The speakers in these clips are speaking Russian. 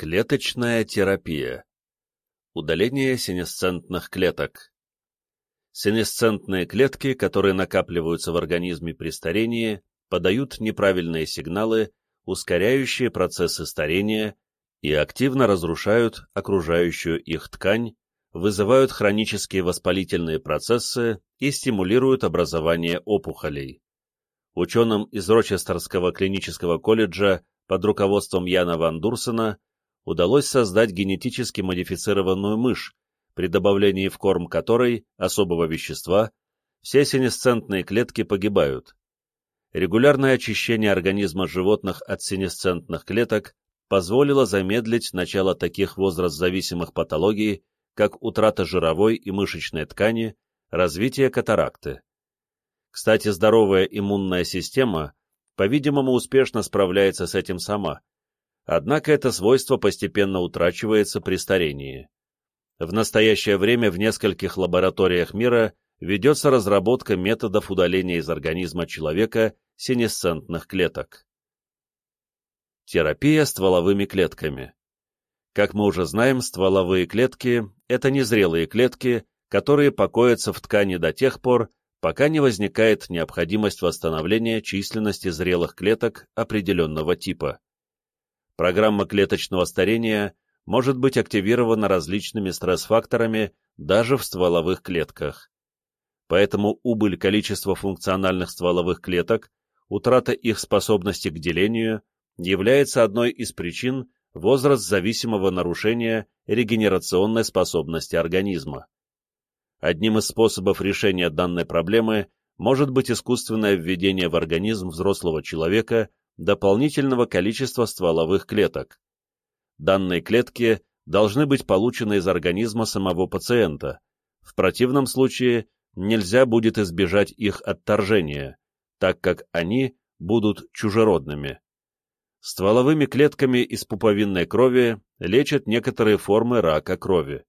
Клеточная терапия. Удаление сенесцентных клеток. Сенесцентные клетки, которые накапливаются в организме при старении, подают неправильные сигналы, ускоряющие процессы старения и активно разрушают окружающую их ткань, вызывают хронические воспалительные процессы и стимулируют образование опухолей. Ученым из Рочестерского клинического колледжа под руководством Яна Ван Дурсена удалось создать генетически модифицированную мышь, при добавлении в корм которой особого вещества все сенесцентные клетки погибают. Регулярное очищение организма животных от сенесцентных клеток позволило замедлить начало таких возраст-зависимых патологий, как утрата жировой и мышечной ткани, развитие катаракты. Кстати, здоровая иммунная система, по-видимому, успешно справляется с этим сама, Однако это свойство постепенно утрачивается при старении. В настоящее время в нескольких лабораториях мира ведется разработка методов удаления из организма человека сенесцентных клеток. Терапия стволовыми клетками. Как мы уже знаем, стволовые клетки – это незрелые клетки, которые покоятся в ткани до тех пор, пока не возникает необходимость восстановления численности зрелых клеток определенного типа. Программа клеточного старения может быть активирована различными стресс-факторами даже в стволовых клетках. Поэтому убыль количества функциональных стволовых клеток, утрата их способности к делению является одной из причин возраст-зависимого нарушения регенерационной способности организма. Одним из способов решения данной проблемы может быть искусственное введение в организм взрослого человека дополнительного количества стволовых клеток. Данные клетки должны быть получены из организма самого пациента. В противном случае нельзя будет избежать их отторжения, так как они будут чужеродными. Стволовыми клетками из пуповинной крови лечат некоторые формы рака крови.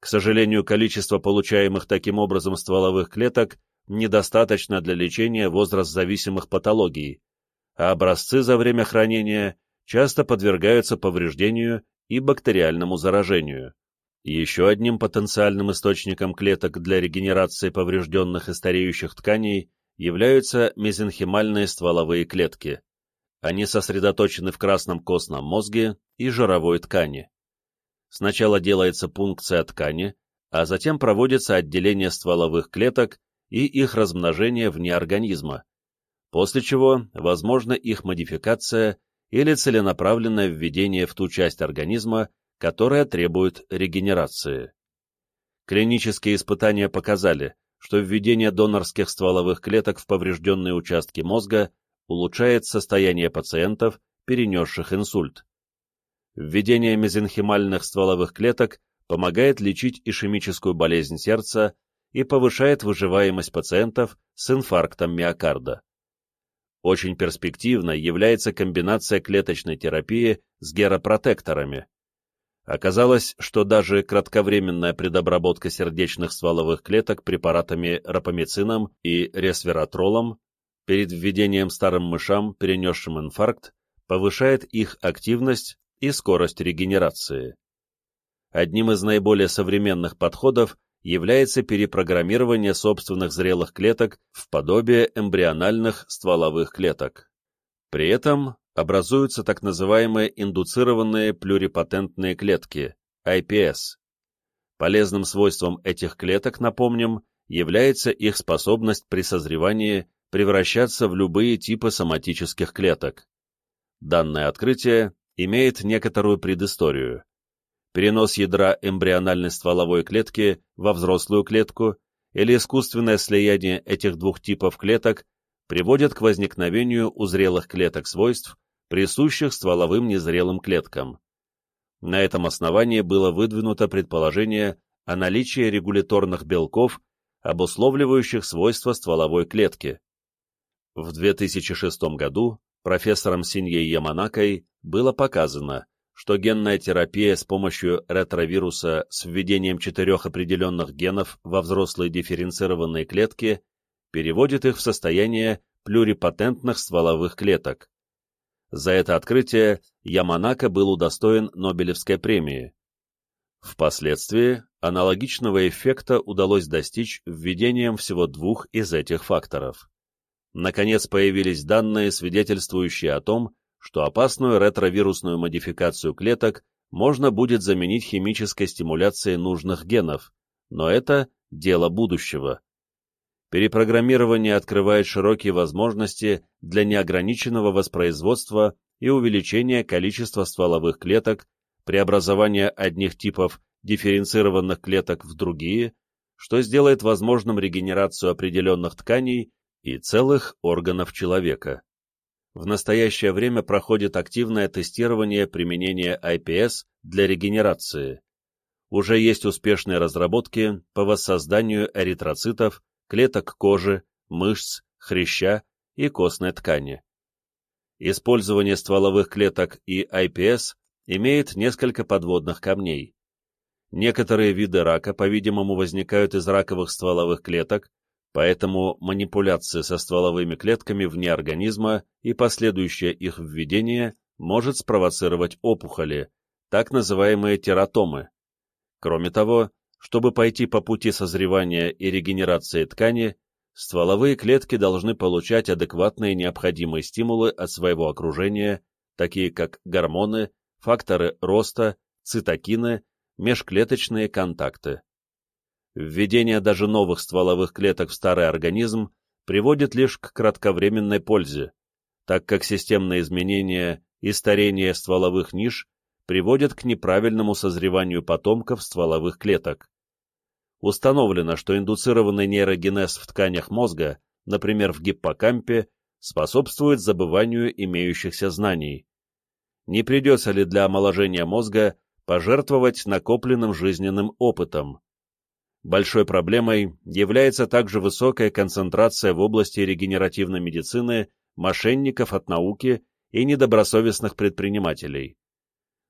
К сожалению, количество получаемых таким образом стволовых клеток недостаточно для лечения возраст-зависимых патологий, а образцы за время хранения часто подвергаются повреждению и бактериальному заражению. Еще одним потенциальным источником клеток для регенерации поврежденных и стареющих тканей являются мезенхимальные стволовые клетки. Они сосредоточены в красном костном мозге и жировой ткани. Сначала делается пункция ткани, а затем проводится отделение стволовых клеток и их размножение вне организма, после чего возможна их модификация или целенаправленное введение в ту часть организма, которая требует регенерации. Клинические испытания показали, что введение донорских стволовых клеток в поврежденные участки мозга улучшает состояние пациентов, перенесших инсульт. Введение мезенхимальных стволовых клеток помогает лечить ишемическую болезнь сердца и повышает выживаемость пациентов с инфарктом миокарда. Очень перспективной является комбинация клеточной терапии с геропротекторами. Оказалось, что даже кратковременная предобработка сердечных стволовых клеток препаратами рапамицином и ресвератролом перед введением старым мышам, перенесшим инфаркт, повышает их активность и скорость регенерации. Одним из наиболее современных подходов является перепрограммирование собственных зрелых клеток в подобие эмбриональных стволовых клеток. При этом образуются так называемые индуцированные плюрипатентные клетки, IPS. Полезным свойством этих клеток, напомним, является их способность при созревании превращаться в любые типы соматических клеток. Данное открытие имеет некоторую предысторию перенос ядра эмбриональной стволовой клетки во взрослую клетку или искусственное слияние этих двух типов клеток приводит к возникновению у зрелых клеток свойств, присущих стволовым незрелым клеткам. На этом основании было выдвинуто предположение о наличии регуляторных белков, обусловливающих свойства стволовой клетки. В 2006 году профессором Синьей Яманакой было показано, что генная терапия с помощью ретровируса с введением четырех определенных генов во взрослые дифференцированные клетки переводит их в состояние плюрипатентных стволовых клеток. За это открытие Яманака был удостоен Нобелевской премии. Впоследствии аналогичного эффекта удалось достичь введением всего двух из этих факторов. Наконец появились данные, свидетельствующие о том, что опасную ретровирусную модификацию клеток можно будет заменить химической стимуляцией нужных генов, но это дело будущего. Перепрограммирование открывает широкие возможности для неограниченного воспроизводства и увеличения количества стволовых клеток, преобразования одних типов дифференцированных клеток в другие, что сделает возможным регенерацию определенных тканей и целых органов человека. В настоящее время проходит активное тестирование применения IPS для регенерации. Уже есть успешные разработки по воссозданию эритроцитов, клеток кожи, мышц, хряща и костной ткани. Использование стволовых клеток и IPS имеет несколько подводных камней. Некоторые виды рака, по-видимому, возникают из раковых стволовых клеток, поэтому манипуляции со стволовыми клетками вне организма и последующее их введение может спровоцировать опухоли, так называемые тератомы. Кроме того, чтобы пойти по пути созревания и регенерации ткани, стволовые клетки должны получать адекватные необходимые стимулы от своего окружения, такие как гормоны, факторы роста, цитокины, межклеточные контакты. Введение даже новых стволовых клеток в старый организм приводит лишь к кратковременной пользе, так как системные изменения и старение стволовых ниш приводят к неправильному созреванию потомков стволовых клеток. Установлено, что индуцированный нейрогенез в тканях мозга, например, в гиппокампе, способствует забыванию имеющихся знаний. Не придется ли для омоложения мозга пожертвовать накопленным жизненным опытом? Большой проблемой является также высокая концентрация в области регенеративной медицины мошенников от науки и недобросовестных предпринимателей.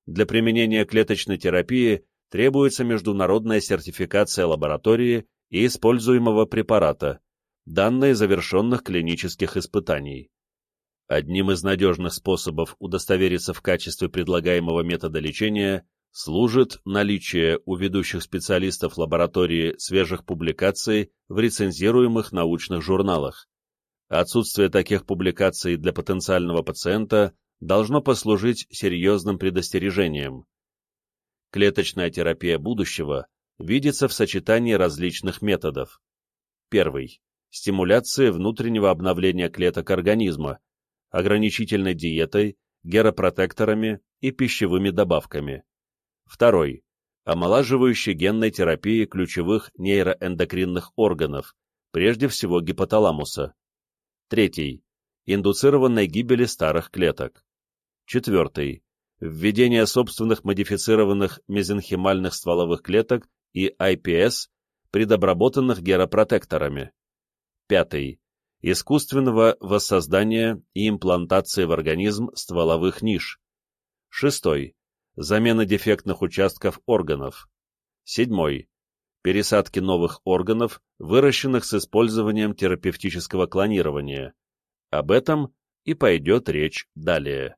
Для применения клеточной терапии требуется международная сертификация лаборатории и используемого препарата, данные завершенных клинических испытаний. Одним из надежных способов удостовериться в качестве предлагаемого метода лечения служит наличие у ведущих специалистов лаборатории свежих публикаций в рецензируемых научных журналах. Отсутствие таких публикаций для потенциального пациента должно послужить серьезным предостережением. Клеточная терапия будущего видится в сочетании различных методов. Первый. Стимуляция внутреннего обновления клеток организма, ограничительной диетой, геропротекторами и пищевыми добавками. Второй. Омолаживающей генной терапии ключевых нейроэндокринных органов, прежде всего гипоталамуса. Третий. Индуцированной гибели старых клеток. Четвертый. Введение собственных модифицированных мезенхимальных стволовых клеток и IPS, предобработанных геропротекторами. Пятый. Искусственного воссоздания и имплантации в организм стволовых ниш. Шестой. Замена дефектных участков органов. Седьмой. Пересадки новых органов, выращенных с использованием терапевтического клонирования. Об этом и пойдет речь далее.